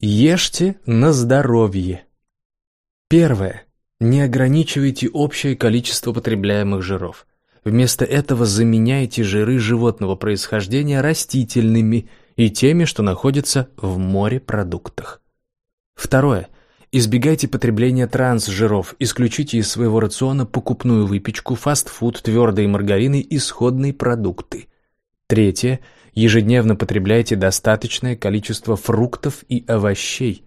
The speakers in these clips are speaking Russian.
Ешьте на здоровье. Первое. Не ограничивайте общее количество потребляемых жиров. Вместо этого заменяйте жиры животного происхождения растительными и теми, что находятся в морепродуктах. Второе. Избегайте потребления трансжиров, исключите из своего рациона покупную выпечку, фастфуд, твердые маргарины и сходные продукты. Третье. Ежедневно потребляйте достаточное количество фруктов и овощей.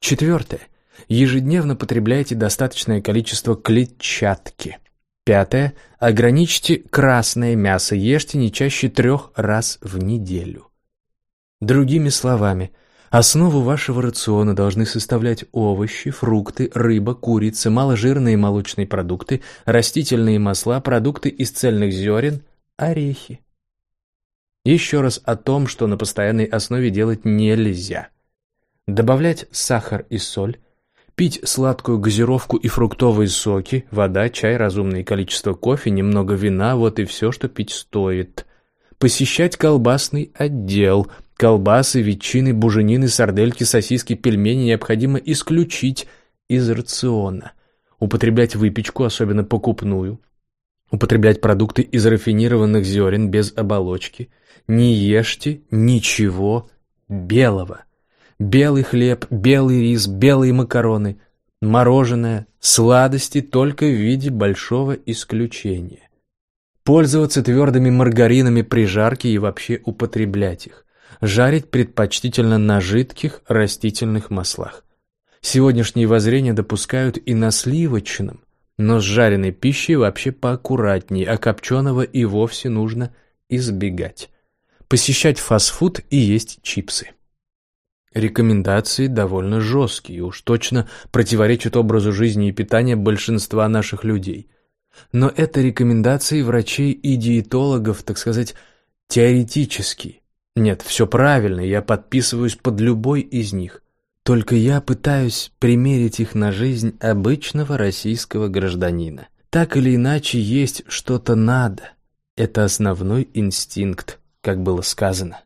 Четвертое. Ежедневно потребляйте достаточное количество клетчатки. Пятое. Ограничьте красное мясо, ешьте не чаще трех раз в неделю. Другими словами, основу вашего рациона должны составлять овощи, фрукты, рыба, курица, маложирные молочные продукты, растительные масла, продукты из цельных зерен, орехи. Еще раз о том, что на постоянной основе делать нельзя. Добавлять сахар и соль, пить сладкую газировку и фруктовые соки, вода, чай, разумное количество кофе, немного вина – вот и все, что пить стоит. Посещать колбасный отдел – Колбасы, ветчины, буженины, сардельки, сосиски, пельмени необходимо исключить из рациона. Употреблять выпечку, особенно покупную. Употреблять продукты из рафинированных зерен без оболочки. Не ешьте ничего белого. Белый хлеб, белый рис, белые макароны, мороженое, сладости только в виде большого исключения. Пользоваться твердыми маргаринами при жарке и вообще употреблять их. Жарить предпочтительно на жидких растительных маслах. Сегодняшние воззрения допускают и на сливочном, но с жареной пищей вообще поаккуратнее, а копченого и вовсе нужно избегать. Посещать фастфуд и есть чипсы. Рекомендации довольно жесткие, уж точно противоречат образу жизни и питания большинства наших людей. Но это рекомендации врачей и диетологов, так сказать, теоретические. Нет, все правильно, я подписываюсь под любой из них. Только я пытаюсь примерить их на жизнь обычного российского гражданина. Так или иначе, есть что-то надо. Это основной инстинкт, как было сказано.